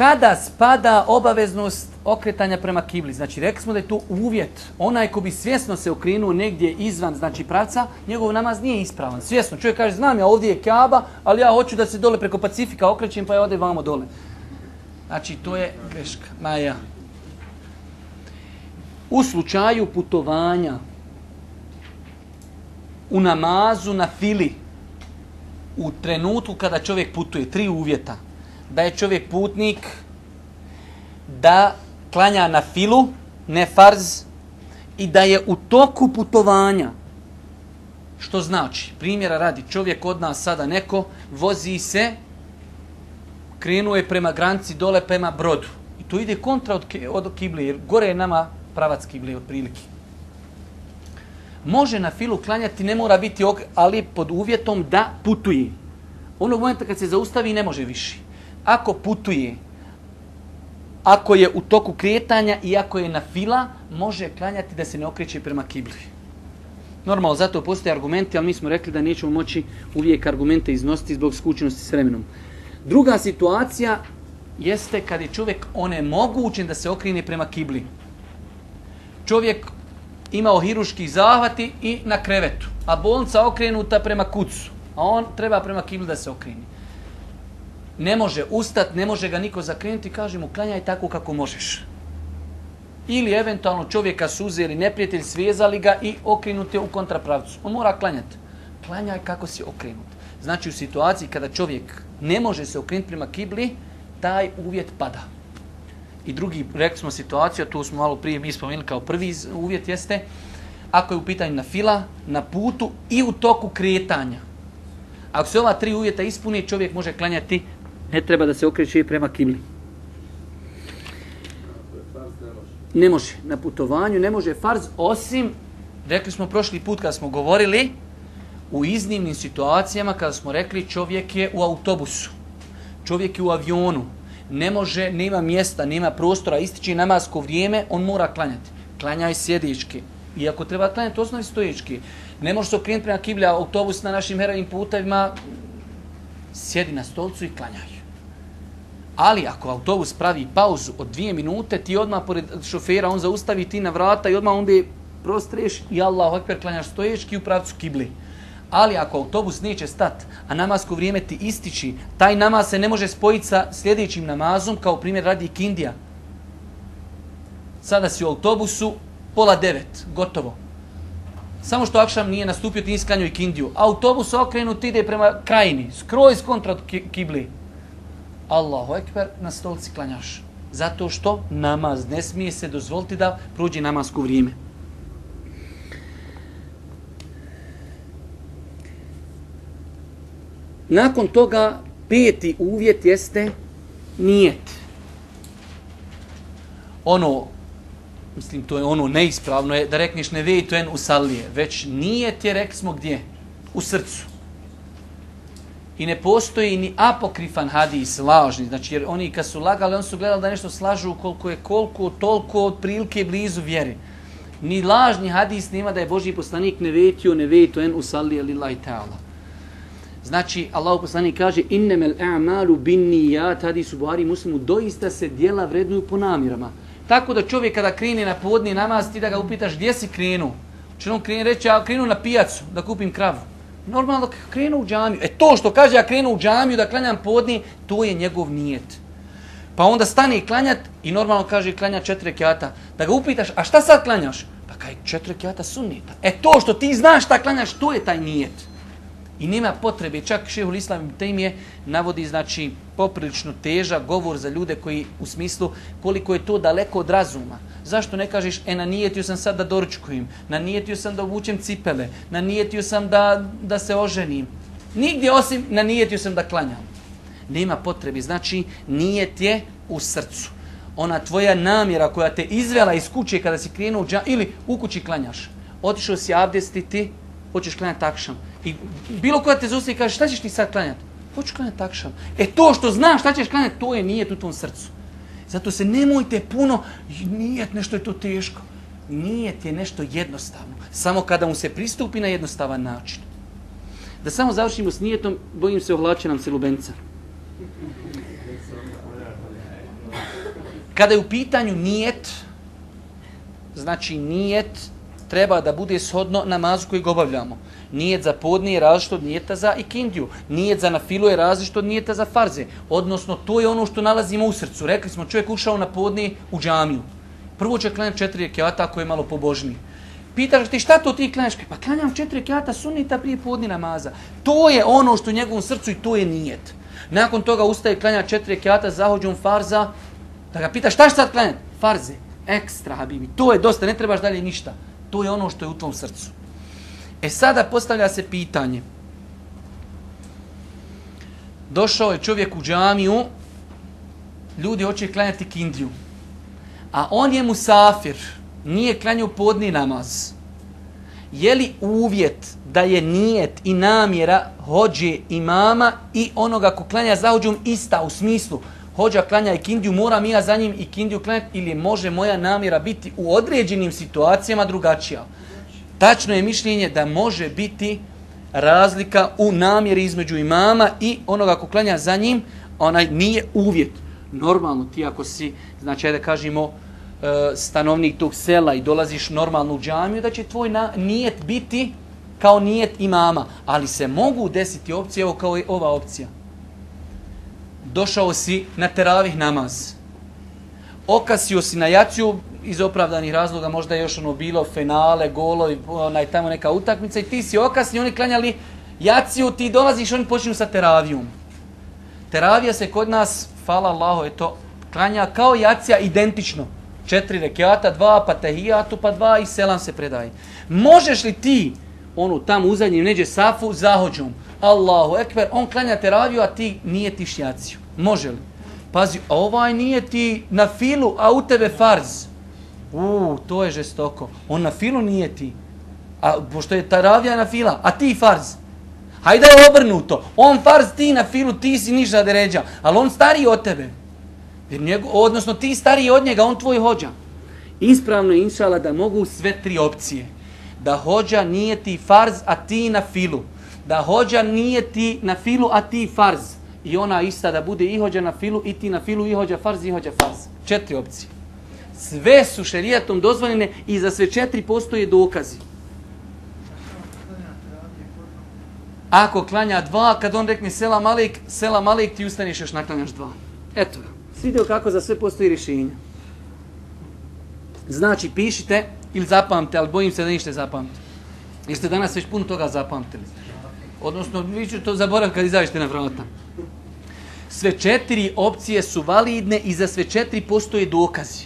Kada spada obaveznost okretanja prema kibli, znači rekli smo da je to uvjet, onaj ko bi svjesno se okrenuo negdje izvan znači pravca, njegov namaz nije ispravan. Svjesno, čovjek kaže, znam ja ovdje je Kaaba, ali ja hoću da se dole preko Pacifika okrećem, pa ja ode vamo dole. Znači, to je greška. Maja. U slučaju putovanja, u namazu na fili, u trenutku kada čovjek putuje, tri uvjeta. Da je čovjek putnik, da klanja na filu, ne farz, i da je u toku putovanja. Što znači? Primjera radi, čovjek od nas sada neko vozi se, krenuo je prema granci dole prema brodu. I to ide kontra od, od kibli, jer gore je nama pravac kibli od prilike može na filu klanjati, ne mora biti ok, ali pod uvjetom da putuje. Onog momenta kad se zaustavi ne može više. Ako putuje, ako je u toku kretanja i ako je na fila, može klanjati da se ne okreće prema kibli. Normalno, zato postoje argumenti, ali mi smo rekli da nećemo moći uvijek argumente iznositi zbog skučenosti s vremenom. Druga situacija jeste kad je čovjek onemogućen da se okrene prema kibli. Čovjek imao hiruški zahvati i na krevetu, a bolnica okrenuta prema kucu, a on treba prema kibli da se okrene. Ne može ustat, ne može ga niko zakrenuti, kaže mu klanjaj tako kako možeš. Ili eventualno čovjeka su uzeli neprijatelj, svezali ga i okrenuti u kontrapravcu. On mora klanjati. Klanjaj kako si okrenut. Znači u situaciji kada čovjek ne može se okrenuti prema kibli, taj uvjet pada. I drugi, rekli smo situaciju, tu smo malo prije mi spomenuli kao prvi uvjet jeste, ako je u pitanju na fila, na putu i u toku kretanja. Ako se ova tri uvjeta ispuni, čovjek može klanjati, ne treba da se okreće prema kibli. Ne može. Na putovanju ne može farz, osim, rekli smo prošli put kada smo govorili, u iznimnim situacijama kada smo rekli čovjek je u autobusu, čovjek je u avionu, ne može, nema mjesta, nema prostora, ističe namasko vrijeme, on mora klanjati. Klanjaj sjedički. I ako treba klanjati, osnovi znači stojički. Ne može se okrenuti prema kiblja autobus na našim herovim putevima, sjedi na stolcu i klanjaj. Ali ako autobus pravi pauzu od dvije minute, ti odmah pored šofera, on zaustavi ti na vrata i odmah onda prostreš i Allah akbar klanjaš stoječki u pravcu kibli. Ali ako autobus neće stat, a namasko vrijeme ti ističi, taj namaz se ne može spojiti sa sljedećim namazom, kao primjer radi Kindija. Sada si u autobusu, pola devet, gotovo. Samo što Akšam nije nastupio, ti isklanju i Kindiju. Autobus okrenut ide prema krajini, skroz kontra od kibli. Allahu ekber, na stolci klanjaš. Zato što namaz ne smije se dozvoliti da prođe namasku vrijeme. Nakon toga peti uvjet jeste nijet. Ono, mislim to je ono neispravno, je da rekneš ne vej to en u salije, već nijet je rekli smo gdje? U srcu. I ne postoji ni apokrifan hadis, lažni, znači jer oni kad su lagali, oni su gledali da nešto slažu koliko je koliko, toliko od prilike blizu vjeri. Ni lažni hadis nema da je Boži poslanik ne vetio, ne vetio en usalli alillahi ta'ala. Znači, Allah poslanik kaže innemel a'malu bin nijat, hadis u Buhari muslimu, doista se dijela vrednuju po namirama. Tako da čovjek kada krene na podni namaz, ti da ga upitaš gdje si krenuo. će on krenu reći, ja krenu na pijacu da kupim kravu. Normalno da krenu u džamiju. E to što kaže ja krenu u džamiju da klanjam podni, to je njegov nijet. Pa onda stane i klanjat i normalno kaže klanja četiri kjata. Da ga upitaš, a šta sad klanjaš? Pa kaj četiri kjata sunnita. E to što ti znaš šta klanjaš, to je taj nijet. I nema potrebe, čak šehul islam tem je navodi znači poprilično teža govor za ljude koji u smislu koliko je to daleko od razuma. Zašto ne kažeš, e, nanijetio sam sad da doručkujem, nanijetio sam da obučem cipele, nanijetio sam da, da se oženim. Nigdje osim nanijetio sam da klanjam. Nema potrebe, znači nijet je u srcu. ona tvoja namjera koja te izvela iz kuće kada si krenuo dža, ili u kući klanjaš. Otišao si abdestiti, hoćeš klanjati takšam. I bilo koja te zustavi kaže šta ćeš ti sad klanjati? Hoću klanjati takšam. E to što znaš šta ćeš klanjati, to je nijet u tvom srcu. Zato se nemojte puno, nijet nešto je to teško. Nijet je nešto jednostavno. Samo kada mu se pristupi na jednostavan način. Da samo završimo s nijetom, bojim se ohlače nam se lubenca. Kada je u pitanju nijet, znači nijet treba da bude shodno namazu koji ga obavljamo. Nijet za podne je različito od nijeta za ikindiju. Nijet za nafilu je različito od nijeta za farze. Odnosno, to je ono što nalazimo u srcu. Rekli smo, čovjek ušao na podne u džamiju. Prvo će klanjati četiri rekiata ako je malo pobožniji. Pitaš ti šta to ti klanjaš? Pa klanjam četiri rekiata sunnita prije podne namaza. To je ono što u njegovom srcu i to je nijet. Nakon toga ustaje klanja četiri rekiata zahođom farza. Da ga pitaš šta će sad klanjati? Farze. Ekstra, habibi. To je dosta, ne trebaš dalje ništa. To je ono što je u tvom srcu. E sada postavlja se pitanje. Došao je čovjek u džamiju, ljudi hoće klanjati kindiju. A on je musafir, nije klanjao podni namaz. Je li uvjet da je nijet i namjera hođe imama i onoga ko klanja za hođom ista u smislu hođa klanja i moram mora ja za njim i klanjati ili može moja namjera biti u određenim situacijama drugačija? Tačno je mišljenje da može biti razlika u namjeri između imama i onoga ko klanja za njim, onaj nije uvjet. Normalno ti ako si, znači da kažemo, e, stanovnik tog sela i dolaziš normalno u džamiju, da će tvoj na, nijet biti kao nijet imama. Ali se mogu desiti opcije, evo kao je ova opcija. Došao si na teravih namaz. Okasio si na jaciju, iz opravdanih razloga možda je još ono bilo finale, golovi, onaj tamo neka utakmica i ti si okasni, oni klanjali jaciju, ti dolaziš, oni počinju sa teravijom. Teravija se kod nas, fala Allaho, je to klanja kao jacija identično. Četiri rekiata, dva pa tehijatu, pa dva i selam se predaje. Možeš li ti, onu tamo u zadnjem neđe safu, zahođom, Allahu ekber, on klanja teraviju, a ti nije tiš jaciju. Može li? Pazi, ovaj nije ti na filu, a u tebe farz. U, to je žestoko. On na filu nije ti. A pošto je taravija na fila, a ti farz. Hajde je obrnuto. On farz, ti na filu, ti si niža deređa. Ali on stariji od tebe. Jer njego, odnosno ti stariji od njega, on tvoj hođa. Ispravno je inšala da mogu sve tri opcije. Da hođa nije ti farz, a ti na filu. Da hođa nije ti na filu, a ti farz. I ona ista da bude ihođa na filu, i ti na filu, ihođa farz, ihođa farz. Četiri opcije sve su šerijatom dozvoljene i za sve četiri postoje dokazi. Ako klanja dva, kad on rekne sela malik, sela malik, ti ustaneš još naklanjaš dva. Eto ga. Svidio kako za sve postoji rješenje. Znači, pišite ili zapamte, ali bojim se da nište zapamte. Jer ste danas već puno toga zapamtili. Odnosno, vi ću to zaboraviti kad izavište na vrata. Sve četiri opcije su validne i za sve četiri postoje dokazi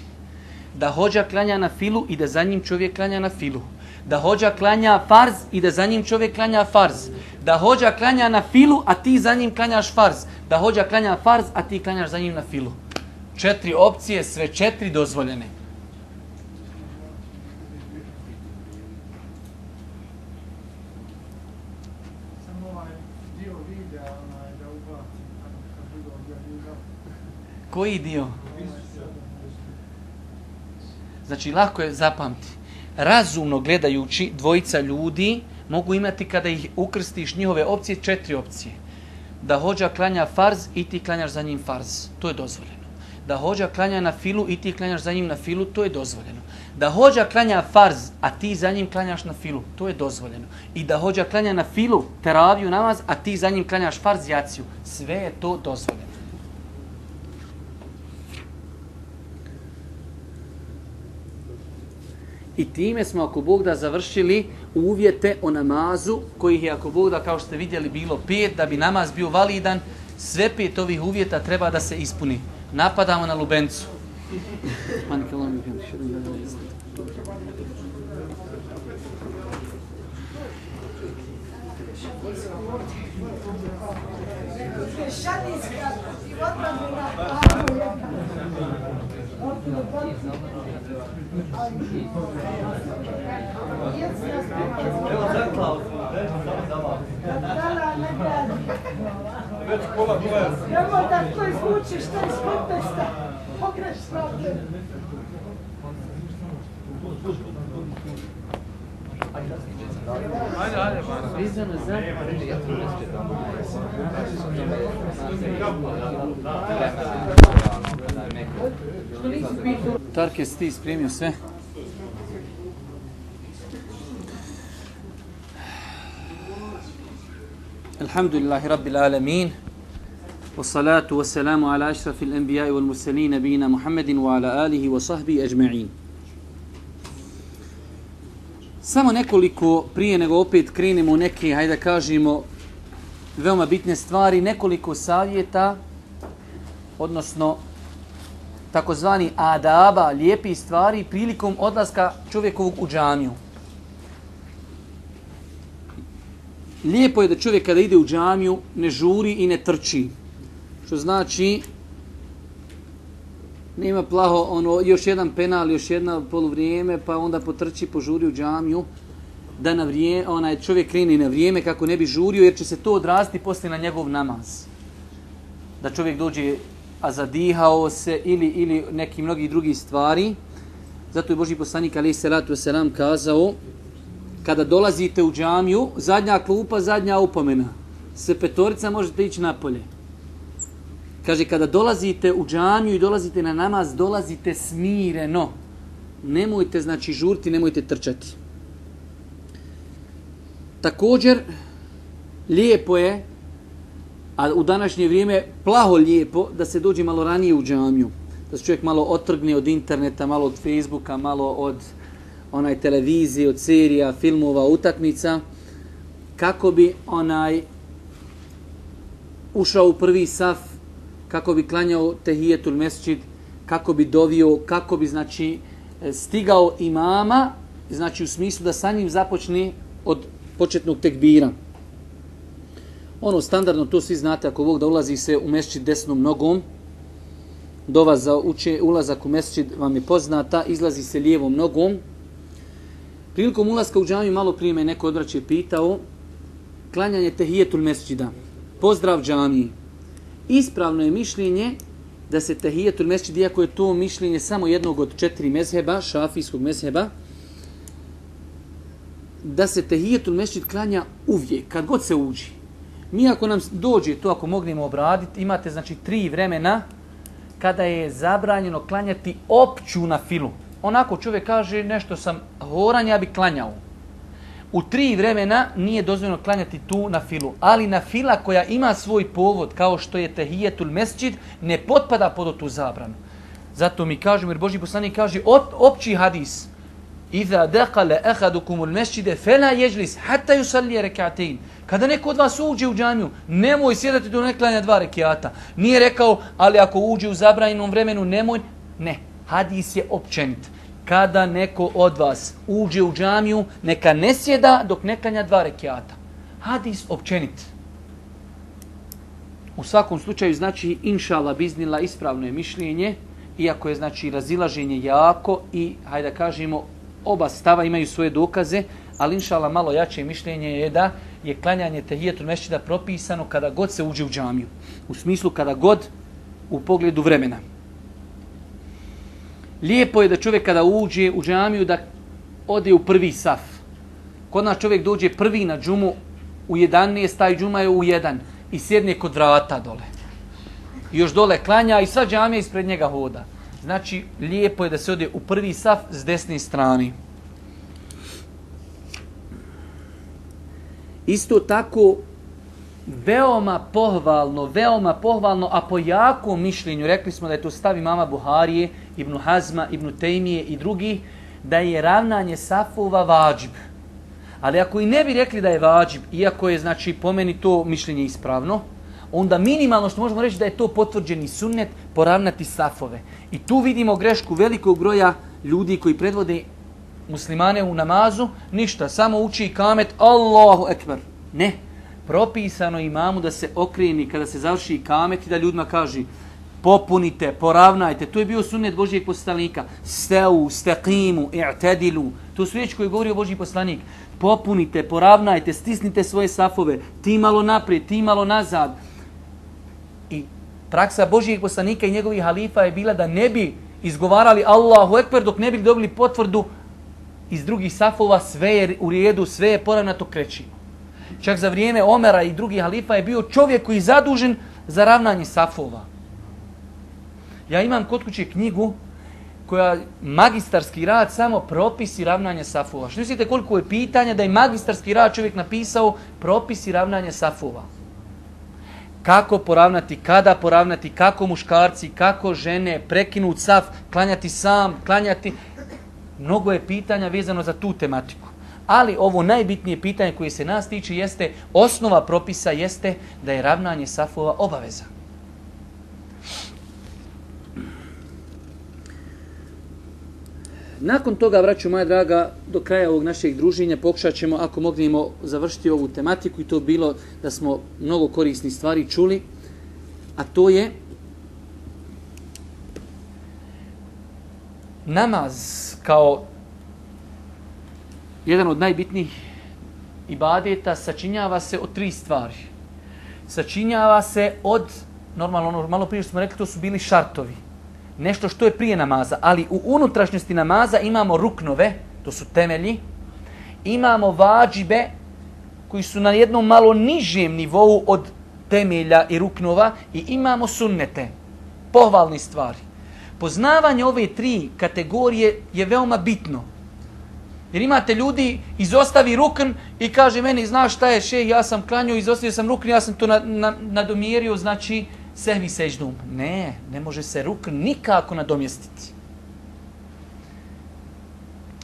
da hođa klanja na filu i da za njim čovjek klanja na filu. Da hođa klanja farz i da za njim čovjek klanja farz. Da hođa klanja na filu, a ti za njim klanjaš farz. Da hođa klanja farz, a ti klanjaš za njim na filu. Četiri opcije, sve četiri dozvoljene. Koji dio? Znači, lako je zapamti. Razumno gledajući, dvojica ljudi mogu imati kada ih ukrstiš njihove opcije, četiri opcije. Da hođa klanja farz i ti klanjaš za njim farz. To je dozvoljeno. Da hođa klanja na filu i ti klanjaš za njim na filu, to je dozvoljeno. Da hođa klanja farz, a ti za njim klanjaš na filu, to je dozvoljeno. I da hođa klanja na filu, teraviju namaz, a ti za njim klanjaš farz, jaciju. Sve je to dozvoljeno. I time smo, ako Bog da, završili uvjete o namazu, kojih je, ako Bog da, kao što ste vidjeli, bilo pet, da bi namaz bio validan, sve pet ovih uvjeta treba da se ispuni. Napadamo na Lubencu. Šatinska, i odmah Evo zaklao Već pola dvoja. Nemoj da to izvučiš, to iz konteksta. Pogrešno. Ajde, ajde, Vezano za prijatelj Tarke, Tarkes, ti spremio sve? Alhamdulillahi Rabbil Alamin Wassalatu wassalamu ala ašrafil enbijai wal mursalin nabijina Muhammedin wa ala alihi wa sahbihi ajma'in Samo nekoliko prije nego opet krenemo u neke, hajde da kažemo, veoma bitne stvari, nekoliko savjeta, odnosno takozvani adaba, lijepi stvari, prilikom odlaska čovjekovog u džamiju. Lijepo je da čovjek kada ide u džamiju ne žuri i ne trči. Što znači nema plaho ono još jedan penal, još jedna poluvrijeme, pa onda potrči, požuri u džamiju da na vrijeme, onaj čovjek kreni na vrijeme kako ne bi žurio jer će se to odraziti poslije na njegov namaz. Da čovjek dođe a zadihao se ili ili neki mnogi drugi stvari. Zato je Boži poslanik Ali salatu Selam kazao kada dolazite u džamiju, zadnja klupa, zadnja upomena. Se petorica možete ići napolje. Kaže, kada dolazite u džamiju i dolazite na namaz, dolazite smireno. Nemojte, znači, žurti, nemojte trčati. Također, lijepo je, a u današnje vrijeme plaho lijepo, da se dođe malo ranije u džamiju. Da se čovjek malo otrgne od interneta, malo od Facebooka, malo od onaj televizije, od serija, filmova, utakmica, kako bi onaj ušao u prvi saf, kako bi klanjao tehijetul mesčid, kako bi dovio, kako bi znači stigao imama, znači u smislu da sa njim započne od početnog tekbira. Ono standardno, to svi znate, ako Bog da ulazi se u mešćid desnom nogom, dova za uče, ulazak u mešćid vam je poznata, izlazi se lijevom nogom. Prilikom ulaska u džamiju, malo prije me neko odvraće pitao, klanjanje tehijetul mešćida, pozdrav džamiji. Ispravno je mišljenje da se tehijetul mesčid, iako je to mišljenje samo jednog od četiri mezheba, šafijskog mezheba, da se tehijetul mesčid klanja uvijek, kad god se uđi. Mi ako nam dođe to, ako mognemo obraditi, imate znači tri vremena kada je zabranjeno klanjati opću na filu. Onako čovjek kaže nešto sam horan, ja bi klanjao. U tri vremena nije dozvoljeno klanjati tu na filu, ali na fila koja ima svoj povod, kao što je tehijetul mesčid, ne potpada pod tu zabranu. Zato mi kažemo, jer Boži poslanik kaže, op, opći hadis, Iza dekale ehadukumul mešćide fela ježlis, hatta yusalli rekatein. Kada neko od vas uđe u džamiju, nemoj sjedati do neklanja dva rekiata. Nije rekao, ali ako uđe u zabranjenom vremenu, nemoj. Ne, hadis je općenit. Kada neko od vas uđe u džamiju, neka ne sjeda dok ne klanja dva rekiata. Hadis općenit. U svakom slučaju, znači, inšala biznila, ispravno je mišljenje, iako je, znači, razilaženje jako i, hajde da kažemo, oba stava imaju svoje dokaze, ali inšala malo jače mišljenje je da je klanjanje tehijetul mešćida propisano kada god se uđe u džamiju. U smislu kada god u pogledu vremena. Lijepo je da čovjek kada uđe u džamiju da ode u prvi saf. Kod nas čovjek dođe prvi na džumu u 11, taj džuma je u 1 i sjedne kod vrata dole. Još dole klanja i sva džamija ispred njega hoda. Znači, lijepo je da se ode u prvi saf s desne strane. Isto tako, veoma pohvalno, veoma pohvalno, a po jakom mišljenju, rekli smo da je to stavi mama Buharije, Ibnu Hazma, Ibnu Tejmije i drugi, da je ravnanje safova vađib. Ali ako i ne bi rekli da je vađib, iako je, znači, pomeni to mišljenje ispravno, onda minimalno što možemo reći da je to potvrđeni sunnet poravnati safove. I tu vidimo grešku velikog broja ljudi koji predvode muslimane u namazu, ništa, samo uči kamet Allahu ekber. Ne, propisano imamu da se okreni kada se završi kamet i da ljudima kaže popunite, poravnajte. To je bio sunnet Božijeg poslanika. Steu, steqimu, i'tedilu. To su riječi koje je govorio Božji poslanik. Popunite, poravnajte, stisnite svoje safove. Ti malo naprijed, ti malo nazad. Praksa Božijeg poslanika i njegovih halifa je bila da ne bi izgovarali Allahu Ekber dok ne bi dobili potvrdu iz drugih safova sve je u rijedu, sve je poravnato krećimo. Čak za vrijeme Omera i drugih halifa je bio čovjek koji je zadužen za ravnanje safova. Ja imam kod kuće knjigu koja magistarski rad samo propisi ravnanja safova. Što mislite koliko je pitanja da je magistarski rad čovjek napisao propisi ravnanja safova? Kako poravnati, kada poravnati, kako muškarci, kako žene, prekinuti saf, klanjati sam, klanjati. Mnogo je pitanja vezano za tu tematiku. Ali ovo najbitnije pitanje koje se nas tiče jeste, osnova propisa jeste da je ravnanje safova obaveza. Nakon toga, vraću moja draga, do kraja ovog našeg druženja pokušat ćemo, ako mognemo završiti ovu tematiku i to bilo da smo mnogo korisni stvari čuli, a to je namaz kao jedan od najbitnijih ibadeta sačinjava se od tri stvari. Sačinjava se od, normalno, ono, malo prije smo rekli, to su bili šartovi. Nešto što je prije namaza, ali u unutrašnjosti namaza imamo ruknove, to su temelji, imamo vađibe koji su na jednom malo nižem nivou od temelja i ruknova i imamo sunnete, pohvalni stvari. Poznavanje ove tri kategorije je veoma bitno. Jer imate ljudi, izostavi rukn i kaže meni, znaš šta je še, ja sam klanio, izostavio sam rukn, ja sam to na, na, nadomjerio, znači sehvi seždum. Ne, ne može se ruk nikako nadomjestiti.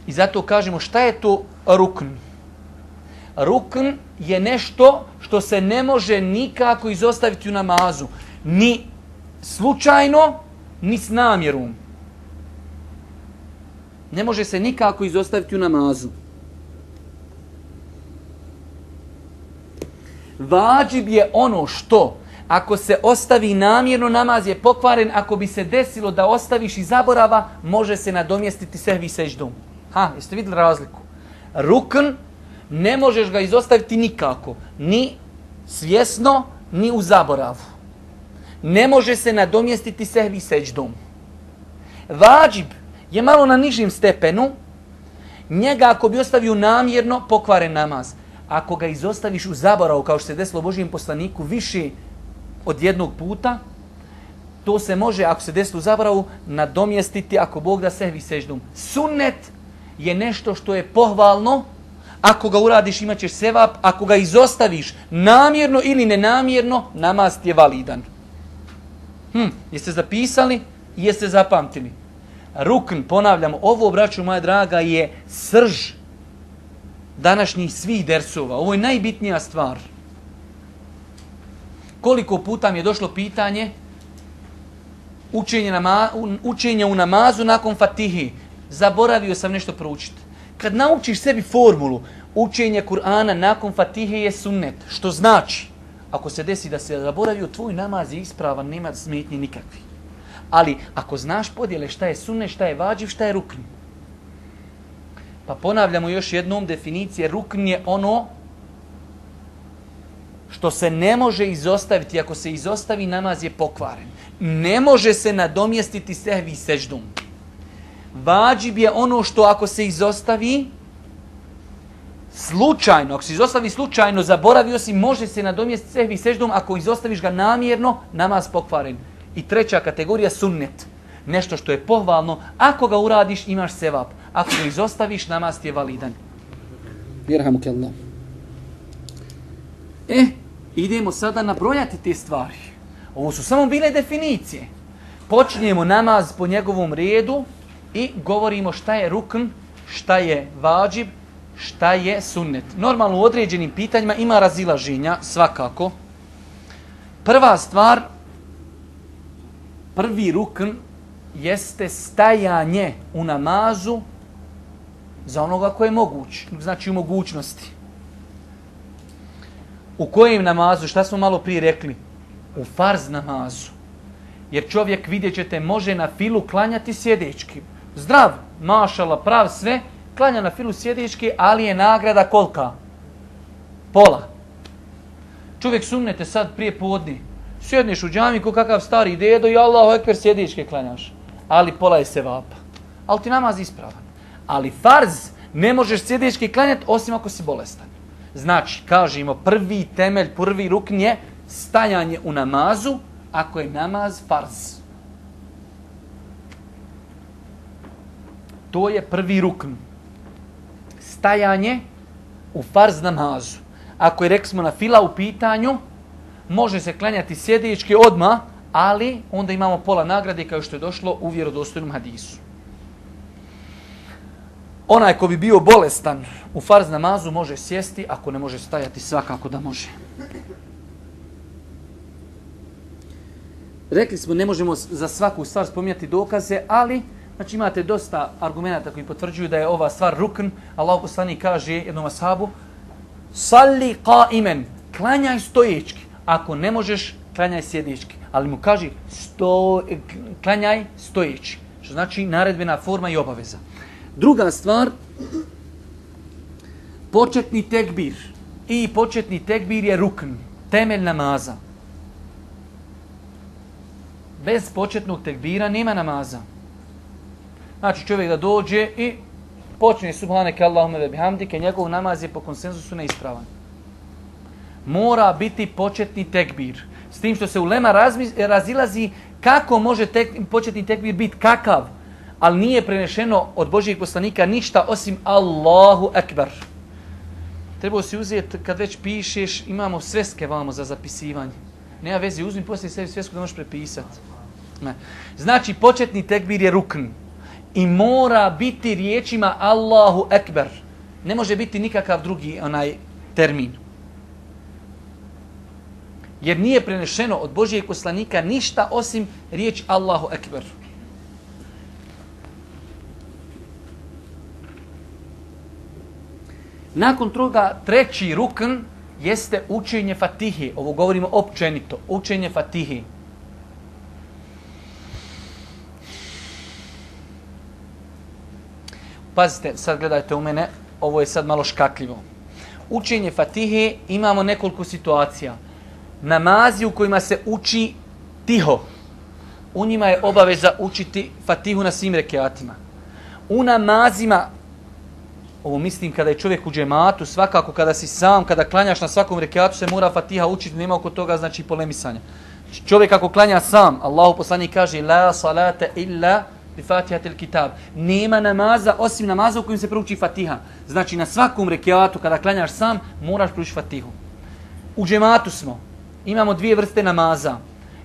I zato kažemo šta je to rukn? Rukn je nešto što se ne može nikako izostaviti u namazu. Ni slučajno, ni s namjerom ne može se nikako izostaviti u namazu. Vađib je ono što, ako se ostavi namjerno, namaz je pokvaren, ako bi se desilo da ostaviš i zaborava, može se nadomjestiti sehvi seždom. Ha, jeste vidjeli razliku? Rukn, ne možeš ga izostaviti nikako, ni svjesno, ni u zaboravu. Ne može se nadomjestiti sehvi seždom. Vađib, je malo na nižim stepenu, njega ako bi ostavio namjerno, pokvaren namaz. Ako ga izostaviš u zaboravu, kao što se desilo Božijem poslaniku, više od jednog puta, to se može, ako se desi u zabravu, nadomjestiti ako Bog da sehvi seždom. Sunnet je nešto što je pohvalno, ako ga uradiš imat ćeš sevap, ako ga izostaviš namjerno ili nenamjerno, namaz ti je validan. Hm, jeste zapisali? Jeste zapamtili? rukn, ponavljamo, ovo, braću moja draga, je srž današnjih svih dersova. Ovo je najbitnija stvar. Koliko puta mi je došlo pitanje učenje, nama, učenje u namazu nakon fatihi. Zaboravio sam nešto proučiti. Kad naučiš sebi formulu, učenje Kur'ana nakon fatihe je sunnet. Što znači? Ako se desi da se zaboravio, tvoj namaz je ispravan, nema smetnje nikakvi. Ali ako znaš podjele šta je sunne, šta je vađiv, šta je rukn. Pa ponavljamo još jednom definicije. Rukn je ono što se ne može izostaviti. Ako se izostavi, namaz je pokvaren. Ne može se nadomjestiti sehvi seždum. Vađib je ono što ako se izostavi, slučajno, ako se izostavi slučajno, zaboravio si, može se nadomjestiti sehvi seždum. Ako izostaviš ga namjerno, namaz pokvaren. I treća kategorija sunnet. Nešto što je pohvalno. Ako ga uradiš, imaš sevap. Ako ga izostaviš, namaz ti je validan. Vjerhamu ke Allah. E, idemo sada nabrojati te stvari. Ovo su samo bile definicije. Počinjemo namaz po njegovom redu i govorimo šta je rukn, šta je vađib, šta je sunnet. Normalno u određenim pitanjima ima razilaženja, svakako. Prva stvar, prvi rukn jeste stajanje u namazu za onoga koje je moguć, znači u mogućnosti. U kojem namazu, šta smo malo prije rekli? U farz namazu. Jer čovjek, vidjet ćete, može na filu klanjati sjedečki. Zdrav, mašala, prav, sve, klanja na filu sjedečki, ali je nagrada kolika? Pola. Čovjek sumnete sad prije podni. Sjedneš u džami ko kakav stari dedo i Allahu ekber sjedečke klanjaš. Ali pola je se vapa. Ali ti namaz ispravan. Ali farz ne možeš sjedečki klanjati osim ako si bolestan. Znači, kažemo, prvi temelj, prvi rukn je stajanje u namazu, ako je namaz farz. To je prvi rukn. Stajanje u farz namazu. Ako je, reksmo, na fila u pitanju, može se klanjati sjedički odma, ali onda imamo pola nagrade kao što je došlo u vjerodostojnom hadisu. Onaj ko bi bio bolestan u farz namazu može sjesti, ako ne može stajati svakako da može. Rekli smo, ne možemo za svaku stvar spominjati dokaze, ali znači imate dosta argumenta koji potvrđuju da je ova stvar rukn. Allah poslani kaže jednom ashabu, salli qaimen, klanjaj stojički. Ako ne možeš, klanjaj sjedički. Ali mu kaže, sto, klanjaj stojići. Što znači naredbena forma i obaveza. Druga stvar, početni tekbir. I početni tekbir je rukn, temelj namaza. Bez početnog tekbira nema namaza. Znači čovjek da dođe i počne subhaneke Allahume ve bihamdike, njegov namaz je po konsenzusu neispravan. Mora biti početni tekbir. S tim što se u lema razilazi kako može tek, početni tekbir biti kakav, ali nije prenešeno od Božijeg poslanika ništa osim Allahu Ekber. Treba si uzeti, kad već pišeš, imamo sveske vamo za zapisivanje. Nema veze, uzmi poslije sebi svesku da možeš prepisati. Ne. Znači, početni tekbir je rukn. I mora biti riječima Allahu Ekber. Ne može biti nikakav drugi onaj termin. Jer nije prenešeno od Božijeg poslanika ništa osim riječ Allahu Ekber. Nakon toga treći rukn jeste učenje fatihi. Ovo govorimo općenito. Učenje fatihi. Pazite, sad gledajte u mene, ovo je sad malo škakljivo. Učenje fatihe imamo nekoliko situacija. Namazi u kojima se uči tiho. U njima je obaveza učiti fatihu na svim rekiatima. U namazima ovo mislim kada je čovjek u džematu, svakako kada si sam, kada klanjaš na svakom rekiatu se mora fatiha učiti, nema oko toga znači polemisanja. Čovjek ako klanja sam, Allahu poslanik kaže la salata illa bi fatihatil kitab. Nema namaza osim namaza u kojem se prouči fatiha. Znači na svakom rekiatu kada klanjaš sam, moraš proučiti fatihu. U džematu smo. Imamo dvije vrste namaza.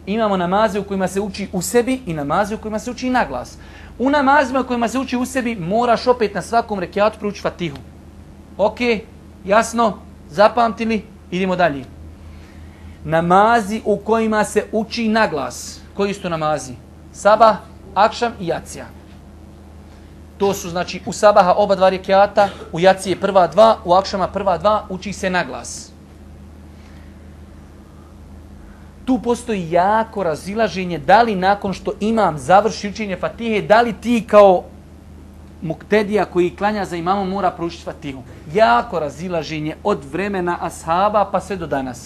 Imamo namaze u kojima se uči u sebi i namaze u kojima se uči na glas. U namazima kojima se uči u sebi, moraš opet na svakom rekiatu proučiti fatihu. Ok, jasno, zapamtili, idemo dalje. Namazi u kojima se uči na glas. Koji su to namazi? Sabah, Akšam i Jacija. To su znači u Sabaha oba dva rekiata, u Jacije prva dva, u Akšama prva dva, uči se na glas. Tu postoji jako razilaženje da li nakon što imam završi učenje Fatihe, da li ti kao muktedija koji klanja za imamo mora proučiti Fatihu. Jako razilaženje od vremena ashaba pa sve do danas.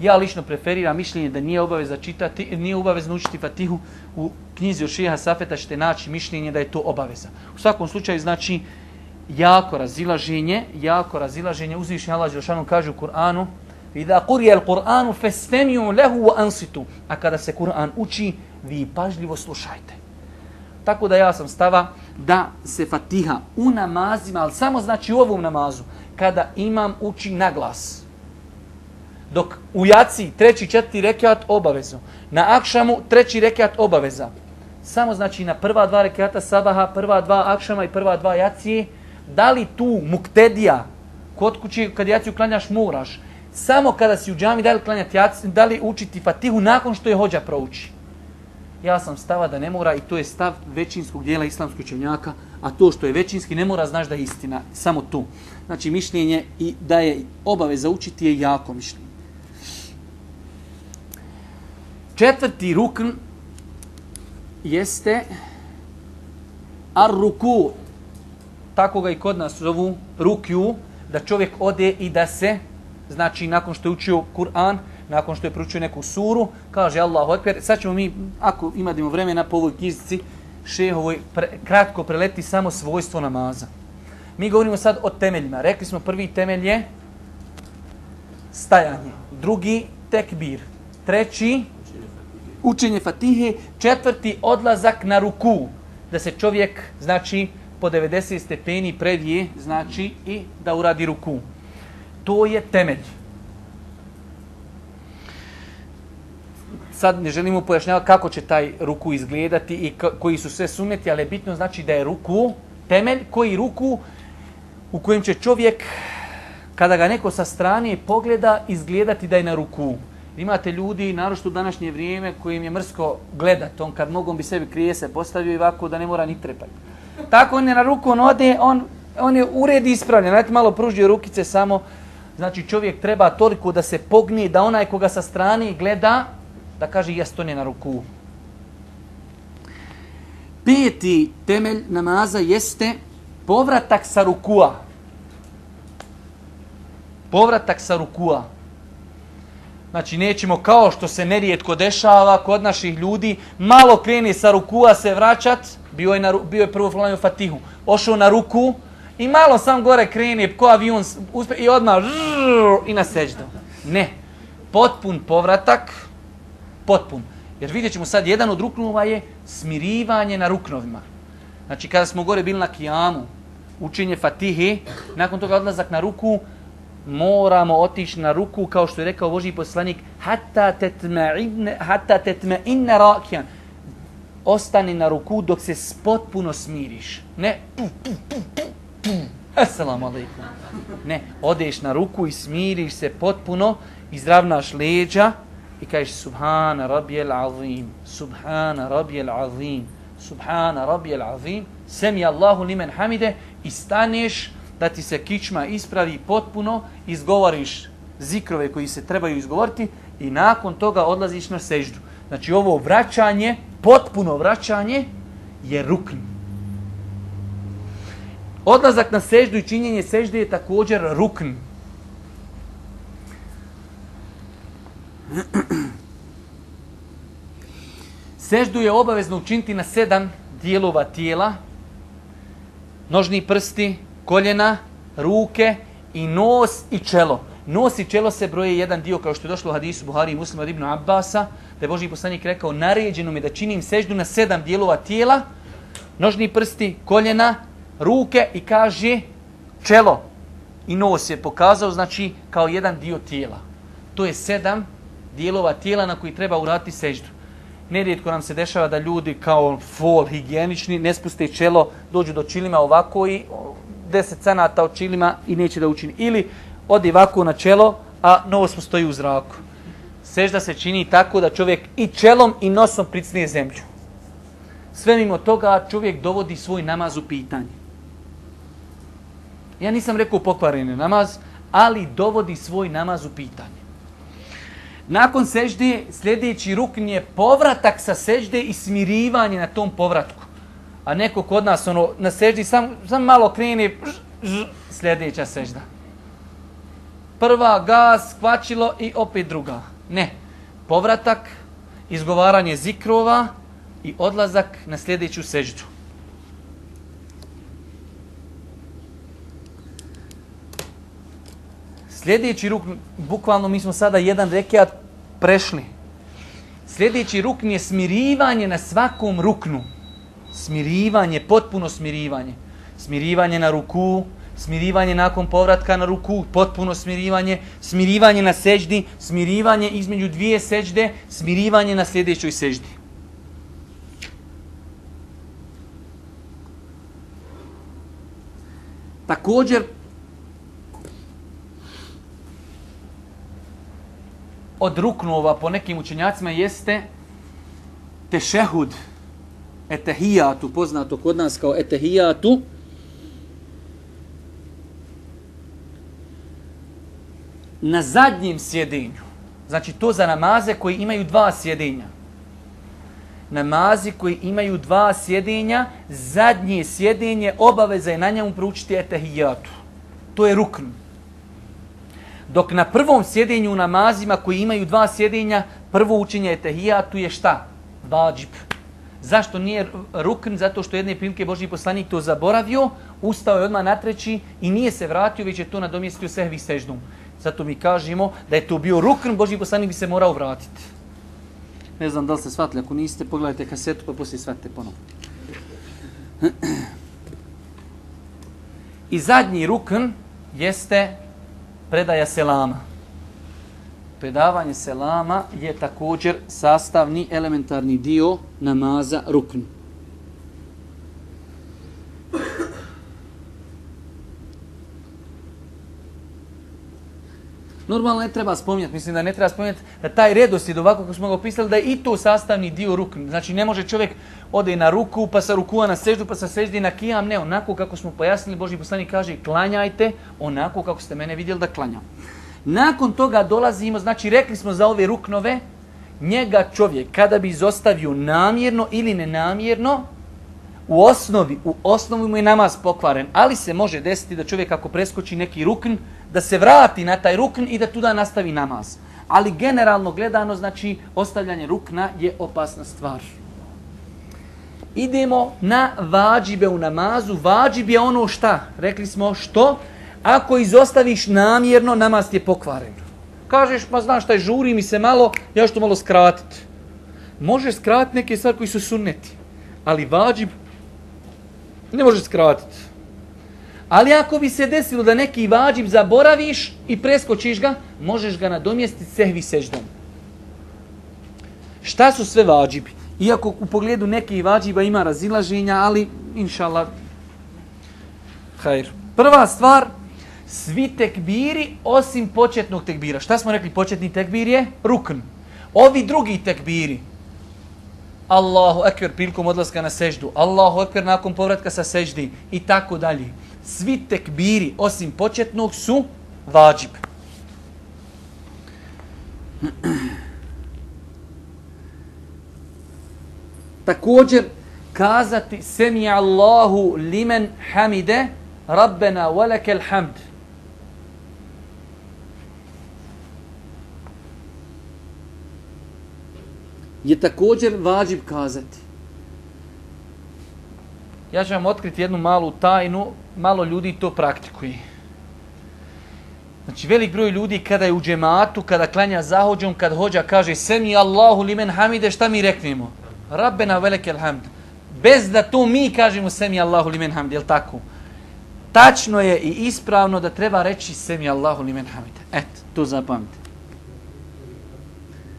Ja lično preferiram mišljenje da nije obavezno čitati, nije obavezno učiti Fatihu u knjizi od Šeha Safeta ćete naći mišljenje da je to obaveza. U svakom slučaju znači jako razilaženje, jako razilaženje. Uzvišnji Allah Đelšanu kaže u Kur'anu, Ida kurija al-Qur'anu festemiju lehu wa ansitu. A kada se Kur'an uči, vi pažljivo slušajte. Tako da ja sam stava da se fatiha u namazima, ali samo znači u ovom namazu, kada imam uči na glas. Dok u jaci treći, četiri rekiat obavezno. Na akšamu treći rekiat obaveza. Samo znači na prva dva rekiata sabaha, prva dva akšama i prva dva jacije, da li tu muktedija, kod kući kad jaciju klanjaš moraš, samo kada si u džami da li klanjati jacin, da li učiti fatihu nakon što je hođa prouči. Ja sam stava da ne mora i to je stav većinskog dijela islamskog učenjaka, a to što je većinski ne mora znaš da je istina, samo tu. Znači mišljenje i da je obaveza učiti je jako mišljenje. Četvrti rukn jeste ar ruku. Tako ga i kod nas zovu rukju, da čovjek ode i da se, znači nakon što je učio Kur'an, nakon što je proučio neku suru, kaže Allahu Ekber. Sad ćemo mi, ako imamo vremena po ovoj knjizici, šehovoj, pre, kratko preleti samo svojstvo namaza. Mi govorimo sad o temeljima. Rekli smo prvi temelj je stajanje. Drugi tekbir. Treći učenje fatihe. Četvrti odlazak na ruku. Da se čovjek, znači, po 90 stepeni predje, znači, i da uradi ruku. To je temelj. Sad ne želimo pojašnjavati kako će taj ruku izgledati i koji su sve suneti, ali je bitno znači da je ruku temelj koji ruku u kojem će čovjek, kada ga neko sa strane pogleda, izgledati da je na ruku. Imate ljudi, naročito u današnje vrijeme, kojim je mrsko gledat, on kad mogom bi sebi krije se postavio i ovako da ne mora ni trepati. Tako on je na ruku, on ode, on, on je ured ispravljen, znači malo pružio rukice samo, znači čovjek treba toliko da se pogni da onaj koga sa strane gleda, da kaže jes to ne na ruku. Peti temelj namaza jeste povratak sa rukua povratak sa rukua. Znači, nećemo kao što se nerijetko dešava kod naših ljudi, malo kreni sa rukua se vraćat, bio je, na, bio je prvo flanio fatihu, ošao na ruku i malo sam gore kreni, ko avion, uspe, i odmah žrrr, i na seđdu. Ne, potpun povratak, potpun. Jer vidjet ćemo sad, jedan od ruknova je smirivanje na ruknovima. Znači, kada smo gore bili na kijamu, učenje fatihe, nakon toga odlazak na ruku, moramo otići na ruku, kao što je rekao Boži poslanik, hatta tetma'inne, hatta tetma'inne rakjan. Ostani na ruku dok se potpuno smiriš. Ne, puf, puf, puf, puf, pum, Assalamu alaikum. Ne, odeš na ruku i smiriš se potpuno, izravnaš leđa i kažeš Subhana rabijel azim, Subhana rabijel azim, Subhana rabijel azim, Semi Allahu limen hamide i staneš da ti se kičma ispravi potpuno, izgovoriš zikrove koji se trebaju izgovoriti i nakon toga odlaziš na seždu. Znači ovo vraćanje, potpuno vraćanje je rukn. Odlazak na seždu i činjenje sežde je također rukn. Seždu je obavezno učiniti na sedam dijelova tijela, nožni prsti, koljena, ruke i nos i čelo. Nos i čelo se broje jedan dio, kao što je došlo u hadisu Buhari i muslima ibn Abbasa, da je Boži poslanik rekao, naređeno mi da činim seždu na sedam dijelova tijela, nožni prsti, koljena, ruke i kaže čelo. I nos je pokazao, znači, kao jedan dio tijela. To je sedam dijelova tijela na koji treba uraditi seždu. Nerijetko nam se dešava da ljudi kao fol higijenični ne spuste čelo, dođu do čilima ovako i 10 cenata od čilima i neće da učini. Ili odi ovako na čelo, a nos mu stoji u zraku. Sežda se čini tako da čovjek i čelom i nosom pricnije zemlju. Sve mimo toga čovjek dovodi svoj namaz u pitanje. Ja nisam rekao pokvareni namaz, ali dovodi svoj namaz u pitanje. Nakon sežde, sljedeći rukn je povratak sa sežde i smirivanje na tom povratku a neko kod nas ono na seždi sam, sam malo kreni sljedeća sežda. Prva gaz, kvačilo i opet druga. Ne. Povratak, izgovaranje zikrova i odlazak na sljedeću seždu. Sljedeći ruk, bukvalno mi smo sada jedan rekiat prešli. Sljedeći rukn je smirivanje na svakom ruknu smirivanje, potpuno smirivanje. Smirivanje na ruku, smirivanje nakon povratka na ruku, potpuno smirivanje, smirivanje na seždi, smirivanje između dvije sežde, smirivanje na sljedećoj seždi. Također, od ruknova po nekim učenjacima jeste tešehud, etehijatu, poznato kod nas kao etehijatu, na zadnjem sjedinju. Znači to za namaze koji imaju dva sjedinja. namazi koji imaju dva sjedinja, zadnje sjedinje, obaveza je na njemu proučiti etehijatu. To je rukn. Dok na prvom sjedinju u namazima koji imaju dva sjedinja, prvo učenje etahijatu je šta? Vađib. Zašto nije rukn? Zato što jedne prilike Boži poslanik to zaboravio, ustao je odmah na treći i nije se vratio, već je to nadomjestio sehvi seždom. Zato mi kažemo da je to bio rukn, Boži poslanik bi se morao vratiti. Ne znam da li ste shvatili, ako niste, pogledajte kasetu pa poslije shvatite ponovno. I zadnji rukn jeste predaja selama. Predavanje selama je također sastavni elementarni dio namaza ruknu. Normalno ne treba spominjati, mislim da ne treba spominjati da taj redoslijed ovako kako smo ga opisali da je i to sastavni dio rukn. Znači ne može čovjek ode na ruku pa sa rukua na seždu pa sa seždi na kijam. Ne, onako kako smo pojasnili, Boži poslanik kaže klanjajte onako kako ste mene vidjeli da klanjam. Nakon toga dolazimo, znači rekli smo za ove ruknove, njega čovjek kada bi izostavio namjerno ili nenamjerno, u osnovi, u osnovi mu je namaz pokvaren, ali se može desiti da čovjek ako preskoči neki rukn, da se vrati na taj rukn i da tuda nastavi namaz. Ali generalno gledano, znači, ostavljanje rukna je opasna stvar. Idemo na vađibe u namazu. Vađib je ono šta? Rekli smo što? Ako izostaviš namjerno, namaz ti je pokvaren. Kažeš, pa znaš šta je, žuri mi se malo, ja što malo skratiti. Možeš skratiti neke stvari koji su sunneti. Ali vađib ne može skratiti. Ali ako bi se desilo da neki vađib zaboraviš i preskočiš ga, možeš ga nadomjestiti sehvi seždom. Šta su sve vađibi? Iako u pogledu nekih vađiba ima razilaženja, ali inšallah, hajr. Prva stvar, svi tekbiri osim početnog tekbira. Šta smo rekli? Početni tekbir je rukn. Ovi drugi tekbiri, Allahu ekber prilikom odlaska na seždu, Allahu ekber nakon povratka sa seždi i tako dalje svi tekbiri osim početnog su vađib. Također kazati semi Allahu limen hamide rabbena velekel hamd. Je također vađib kazati. Ja ću vam otkriti jednu malu tajnu, malo ljudi to praktikuje. Znači, velik broj ljudi kada je u džematu, kada klanja zahođom, kad hođa kaže Semi Allahu li men hamide, šta mi reknemo? Rabbena velekel hamd. Bez da to mi kažemo Semi Allahu li men hamide, jel tako? Tačno je i ispravno da treba reći Semi Allahu li men hamide. Eto, to zapamtite.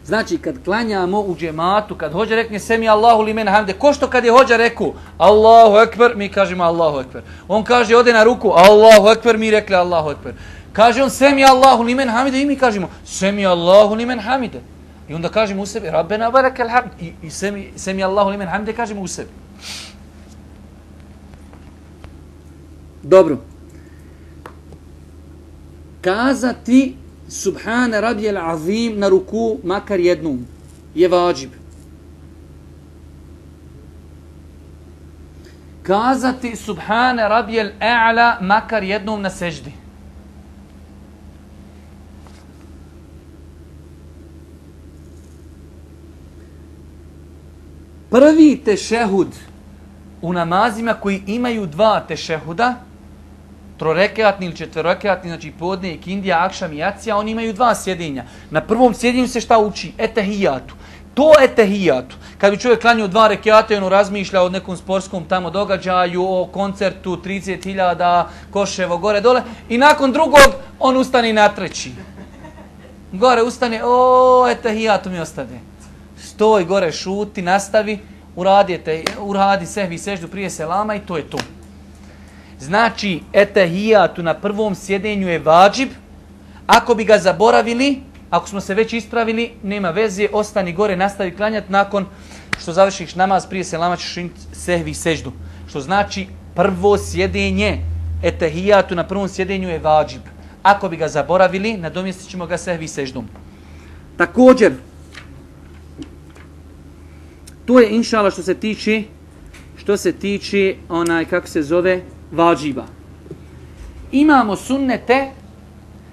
Znači, kad klanjamo u džematu, kad hođa rekne semi Allahu li men hamde, ko što kad je hođa reku Allahu ekber, mi kažemo Allahu ekber. On kaže, ode na ruku, Allahu ekber, mi rekli Allahu ekber. Kaže on, semi Allahu li men hamide, i mi kažemo, semi Allahu li men hamide. I onda kažemo u sebi, Rabbena barakel hamd. I, i semi, semi Allahu li men hamide, kažemo u sebi. Dobro. Kazati Subhane rabijel azim na ruku makar jednom je vađib. Kazati Subhane rabijel a'la makar jednom na seždi. Prvi tešehud u namazima koji imaju dva tešehuda, trorekeatni ili četverokeatni, znači podne i akšam i jacija, oni imaju dva sjedinja. Na prvom sjedinju se šta uči? Etehijatu. To etehijatu. Kad bi čovjek klanio dva rekiata ono razmišlja o nekom sportskom tamo događaju, o koncertu 30.000 koševo gore dole i nakon drugog on ustane na treći. Gore ustane, o, etehijatu mi ostane. Stoj gore, šuti, nastavi, uradite, uradi sehvi seždu prije selama i to je to. Znači, etehijatu na prvom sjedenju je vađib. Ako bi ga zaboravili, ako smo se već ispravili, nema veze, ostani gore, nastavi klanjati nakon što završiš namaz, prije se lama ćeš sehvi seždu. Što znači, prvo sjedenje etehijatu na prvom sjedenju je vađib. Ako bi ga zaboravili, nadomjestit ćemo ga sehvi seždom. Također, To je inšala što se tiče što se tiče onaj kako se zove vađiba. Imamo sunnete,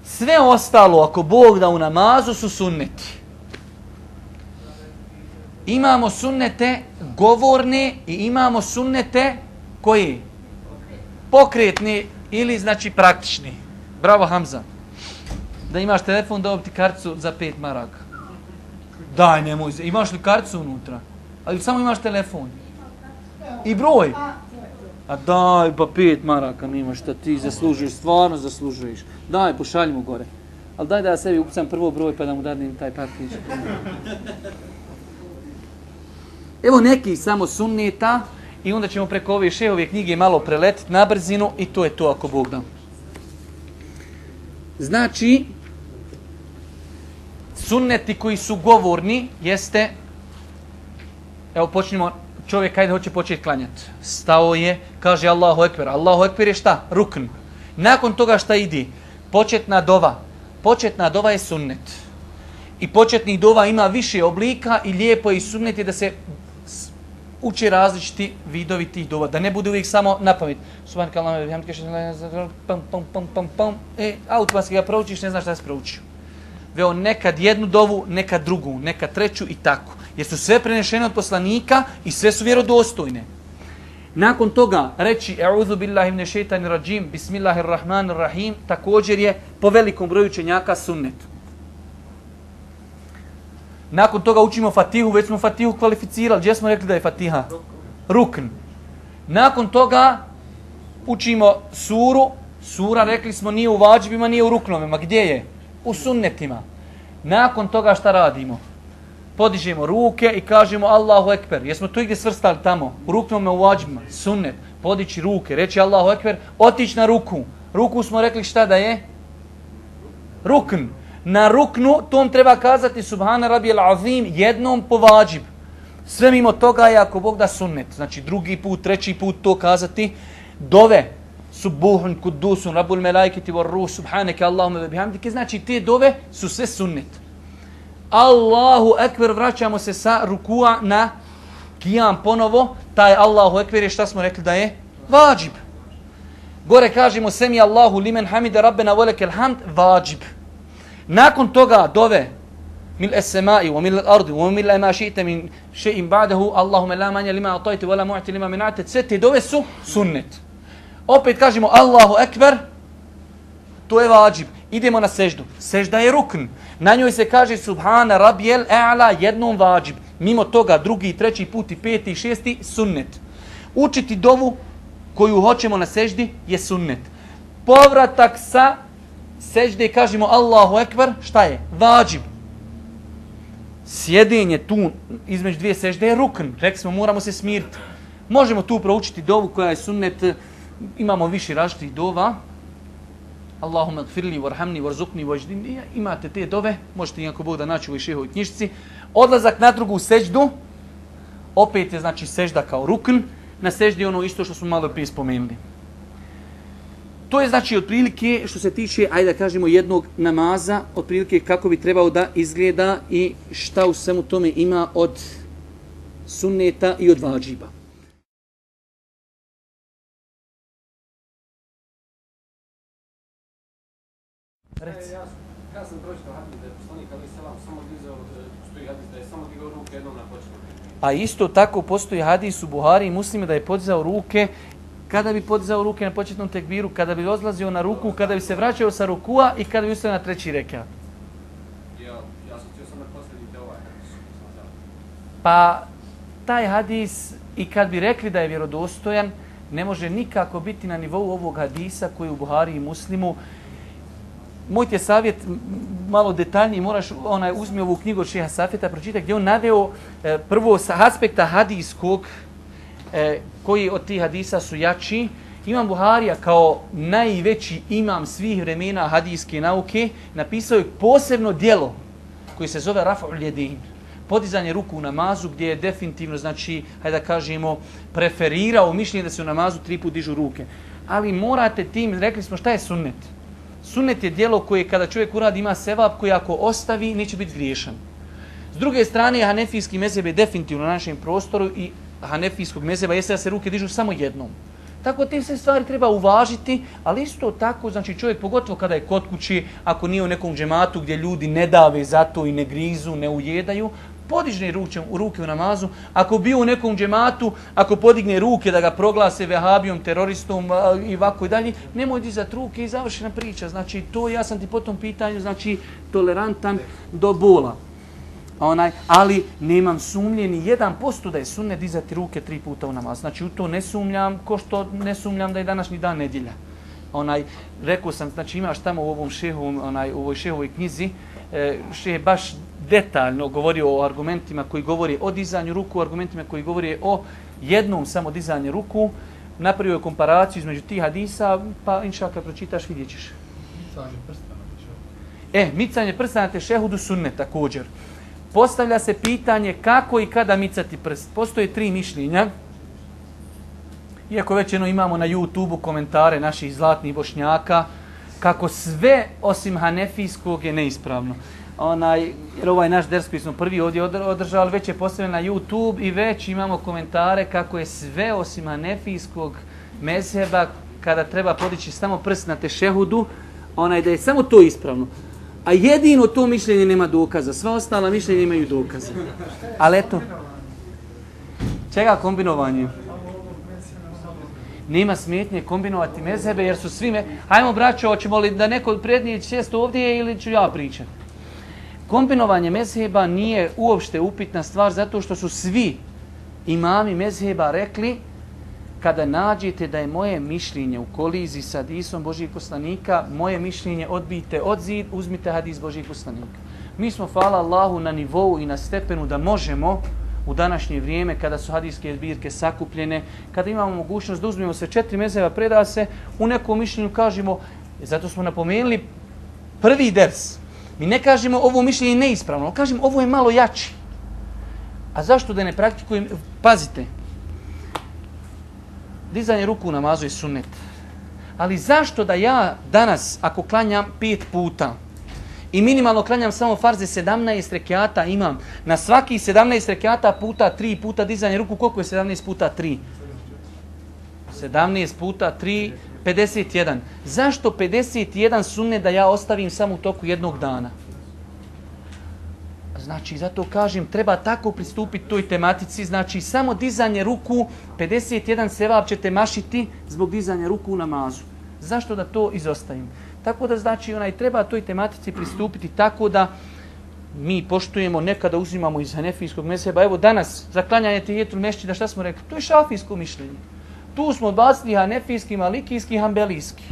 sve ostalo ako Bog da u namazu su sunneti. Imamo sunnete govorne i imamo sunnete koji pokretni ili znači praktični. Bravo Hamza. Da imaš telefon da ti karticu za 5 maraka. Daj, nemoj. Imaš li karticu unutra? Ali samo imaš telefon. I broj. A daj, pa pet maraka nima šta ti zaslužuješ, stvarno zaslužuješ. Daj, pošaljimo gore. Ali daj da ja sebi ukucam prvo broj pa da mu dadim taj parkić. Evo neki samo sunneta i onda ćemo preko ove šehove knjige malo preletiti na brzinu i to je to ako Bog da. Znači, sunneti koji su govorni jeste, evo počnemo, čovjek kajde hoće početi klanjati. Stao je, kaže Allahu Ekber. Allahu Ekber je šta? Rukn. Nakon toga šta idi? Početna dova. Početna dova je sunnet. I početni dova ima više oblika i lijepo je i sunnet je da se uči različiti vidovi tih dova, da ne bude uvijek samo na pamet. Subhanak Allah, me bihamdike, pam, pam, pam, pam, pam, e, automatski ga proučiš, ne znaš šta se proučio. Veo nekad jednu dovu, nekad drugu, nekad treću i tako. Jer su sve prenešene od poslanika i sve su vjerodostojne. Nakon toga reći Euzu billahi mne šeitani rajim, bismillahirrahmanirrahim, također je po velikom broju učenjaka sunnet. Nakon toga učimo Fatihu, već smo Fatihu kvalificirali. Gdje smo rekli da je Fatiha? Rukn. Nakon toga učimo suru. Sura, rekli smo, nije u vađbima, nije u ruknovima. Gdje je? U sunnetima. Nakon toga šta radimo? Podižemo ruke i kažemo Allahu Ekber. Jesmo tu gdje svrstali tamo? U ruknome u vađbima. Sunnet. Podići ruke. Reći Allahu Ekber. Otići na ruku. Ruku smo rekli šta da je? Rukn na ruknu, tom treba kazati Subhana Rabijel Azim jednom po vađib. Sve mimo toga je ako Bog da sunnet. Znači drugi put, treći put to kazati. Dove, subuhun kudusun, rabul melajkiti vor ruh, subhaneke Allahume bihamdike. Znači te dove su sve sunnet. Allahu ekber, vraćamo se sa rukua na kijam ponovo. Taj Allahu ekber je šta smo rekli da je? Vađib. Gore kažemo semi Allahu limen hamide rabbena volekel hamd, vađib. Nakon toga dove mil esema'i, wa mil ardi, wa mil ma shi'ta min še'im ba'dahu Allahumma la manja lima atajte, wa la mu'ti lima min'ata sve te dove su sunnet. Opet kažemo Allahu ekber to je vađib. Idemo na seždu. Sežda je rukn. Na njoj se kaže subhana rabijel a'la jednom vađib. Mimo toga drugi, treći put i peti i šesti sunnet. Učiti dovu koju hoćemo na seždi je sunnet. Povratak sa sežde kažemo Allahu Ekber, šta je? Vađib. Sjedenje tu između dvije sežde je rukn. Rekli smo, moramo se smiriti. Možemo tu proučiti dovu koja je sunnet. Imamo više različitih dova. Allahumma gfirli, warhamni, varzukni, wajdini. Imate te dove. Možete iako Bog da naći u šehovoj knjižci. Odlazak na drugu seždu. Opet je znači sežda kao rukn. Na seždi ono isto što smo malo prije spomenuli. To je znači otprilike što se tiče, ajde da kažemo, jednog namaza, otprilike kako bi trebao da izgleda i šta u svemu tome ima od sunneta i od vađiba. Reci. Ja, ja sam pročitao hadis da je poslanik Ali Selam samo dizao, stoji hadis da je samo digao ruke jednom na početku. A isto tako postoji hadis u Buhari i muslima da je podizao ruke kada bi podizao ruke na početnom tekbiru, kada bi odlazio na ruku, kada bi se vraćao sa rukua i kada bi ustao na treći rekat. Ja, ja sam htio sam da posledite ovaj Pa, taj hadis, i kad bi rekli da je vjerodostojan, ne može nikako biti na nivou ovog hadisa koji u Buhari i Muslimu. Moj ti je savjet malo detaljniji, moraš onaj, uzmi ovu knjigu od Šeha Safeta, pročitaj gdje on naveo e, prvo sa aspekta hadijskog, e, koji od tih hadisa su jači. Imam Buharija kao najveći imam svih vremena hadijske nauke napisao je posebno dijelo koji se zove Rafa'ul Jedin. Podizanje ruku u namazu gdje je definitivno, znači, hajde da kažemo, preferirao mišljenje da se u namazu tri put dižu ruke. Ali morate tim, rekli smo šta je sunnet? Sunnet je dijelo koje kada čovjek uradi ima sevap koji ako ostavi neće biti griješan. S druge strane, hanefijski mezheb je definitivno na našem prostoru i hanefijskog mezheba jeste da se ruke dižu samo jednom. Tako te sve stvari treba uvažiti, ali isto tako, znači čovjek pogotovo kada je kod kući, ako nije u nekom džematu gdje ljudi ne dave za to i ne grizu, ne ujedaju, podigne ruke, u ruke u namazu. Ako bio u nekom džematu, ako podigne ruke da ga proglase vehabijom, teroristom i ovako i dalje, nemoj dizat ruke i završena priča. Znači, to ja sam ti po tom pitanju, znači, tolerantan do bola. Onaj, ali nemam sumnje ni 1% da je sunne dizati ruke tri puta u namaz. Znači, u to ne sumnjam, ko što ne sumnjam da je današnji dan nedjelja. Onaj, rekao sam, znači, imaš tamo u ovom šehovom, onaj, u ovoj šehovoj knjizi, e, še je baš detaljno govorio o argumentima koji govori o dizanju ruku, argumentima koji govori o jednom samo dizanju ruku, napravio je komparaciju između tih hadisa, pa inša kad pročitaš vidjet ćeš. E, micanje prsta na tešehudu sunne također. Postavlja se pitanje kako i kada micati prst. Postoje tri mišljenja. Iako već jedno imamo na YouTube-u komentare naših zlatnih bošnjaka, kako sve osim hanefijskog je neispravno onaj, jer ovaj naš ders koji smo prvi ovdje održali, već je postavljen na YouTube i već imamo komentare kako je sve osim anefijskog mezheba, kada treba podići samo prst na tešehudu, onaj, da je samo to ispravno. A jedino to mišljenje nema dokaza, sva ostala mišljenja imaju dokaze. Ali eto, čega kombinovanje? Nema smetnje kombinovati mezhebe jer su svime... Hajmo braćo, hoćemo li da neko prednije često ovdje ili ću ja pričati? Kombinovanje mezheba nije uopšte upitna stvar zato što su svi imami mezheba rekli kada nađete da je moje mišljenje u kolizi sa hadisom Božijeg poslanika, moje mišljenje odbijte od zid, uzmite hadis Božijeg poslanika. Mi smo, hvala Allahu, na nivou i na stepenu da možemo u današnje vrijeme, kada su hadijske zbirke sakupljene, kada imamo mogućnost da uzmemo se četiri mezeva, preda se, u nekom mišljenju kažemo, zato smo napomenuli prvi ders, Mi ne kažemo ovo mišljenje neispravno, kažemo ovo je malo jači. A zašto da ne praktikujem? Pazite, dizanje ruku u namazu je sunnet. Ali zašto da ja danas, ako klanjam pet puta, i minimalno klanjam samo farze 17 rekiata imam, na svaki 17 rekiata puta 3 puta dizanje ruku, koliko je 17 puta 3? 17 puta 3, 51. Zašto 51 sunne da ja ostavim samo u toku jednog dana? Znači, zato kažem, treba tako pristupiti toj tematici. Znači, samo dizanje ruku, 51 sevap ćete mašiti zbog dizanja ruku u namazu. Zašto da to izostavim? Tako da, znači, onaj treba toj tematici pristupiti tako da mi poštujemo, nekada uzimamo iz hanefijskog meseba. Evo danas, zaklanjanje tijetul mešći, da šta smo rekli? To je šafijsko mišljenje. Tu smo odbacili hanefijski, malikijski, hambelijski.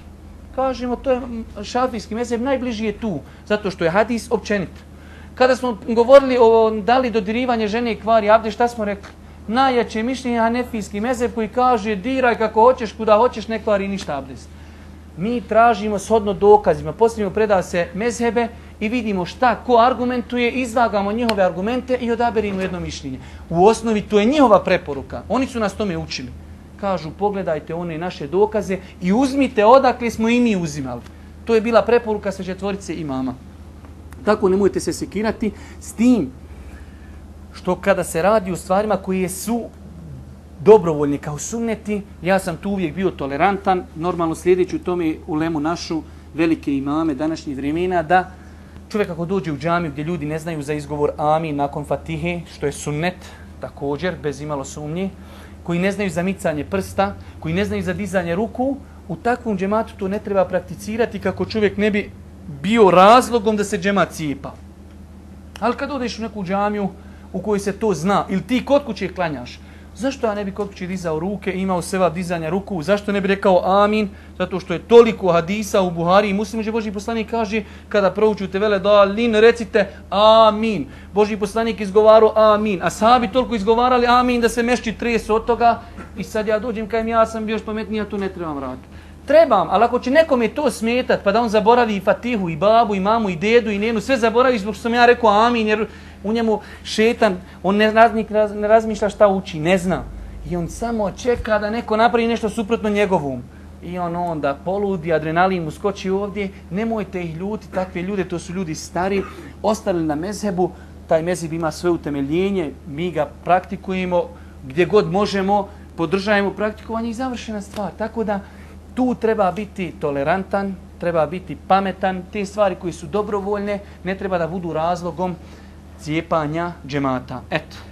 Kažemo, to je šafijski mezheb, najbliži je tu, zato što je hadis općenit. Kada smo govorili o da li dodirivanje žene kvari abde, šta smo rekli? Najjače mišljenje hanefijski mezheb koji kaže diraj kako hoćeš, kuda hoćeš, ne kvari ništa abdest. Mi tražimo shodno dokazima, posljednjimo preda se mezhebe i vidimo šta, ko argumentuje, izvagamo njihove argumente i odaberimo jedno mišljenje. U osnovi to je njihova preporuka. Oni su nas tome učili kažu pogledajte one naše dokaze i uzmite odakle smo i mi uzimali. To je bila preporuka sve četvorice imama. Tako nemojte se sekirati s tim što kada se radi u stvarima koje su dobrovoljni kao sunneti, ja sam tu uvijek bio tolerantan, normalno sljedeću tome u lemu našu velike imame današnjih vremena, da čovjek ako dođe u džamiju gdje ljudi ne znaju za izgovor amin nakon fatihe, što je sunnet, također, bez imalo sumnje, koji ne znaju za micanje prsta, koji ne znaju za dizanje ruku, u takvom džematu to ne treba prakticirati kako čovjek ne bi bio razlogom da se džemat cijepa. Ali kad odeš u neku džamiju u kojoj se to zna, ili ti kod kuće klanjaš, Zašto ja ne bi kod kući dizao ruke, imao seva dizanja ruku? Zašto ne bi rekao amin? Zato što je toliko hadisa u Buhari i muslimu, že Boži poslanik kaže kada proučujete vele da lin, recite amin. Boži poslanik izgovarao amin. A sahabi toliko izgovarali amin da se mešći tres od toga. I sad ja dođem kajem ja sam bio pametniji, ja to ne trebam raditi. Trebam, ali ako će nekom je to smetat, pa da on zaboravi i Fatihu, i babu, i mamu, i dedu, i nenu, sve zaboravi zbog što sam ja rekao amin, jer u njemu šetan, on ne, raznik, ne razmišlja šta uči, ne zna. I on samo čeka da neko napravi nešto suprotno njegovom. I on onda poludi, adrenalin mu skoči ovdje. Nemojte ih ljuti, takve ljude, to su ljudi stari, ostali na mezhebu. taj mezheb ima sve utemeljenje, mi ga praktikujemo gdje god možemo, podržajemo praktikovanje i završena stvar. Tako da tu treba biti tolerantan, treba biti pametan, te stvari koji su dobrovoljne ne treba da budu razlogom Zjepanja Gemata et.